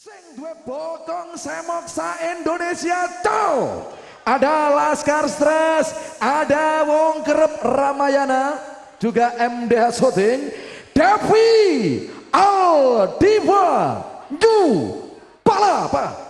Sing duwe bokong semok sa Indonesia cow. Ada Laskar Stres, ada Wong Kerep Ramayana, juga MDH Shooting, Devi Aldiva Ju Palapa.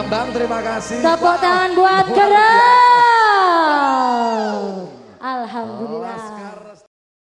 Bambang, terima kasih. Tepuk tangan buat Gerang.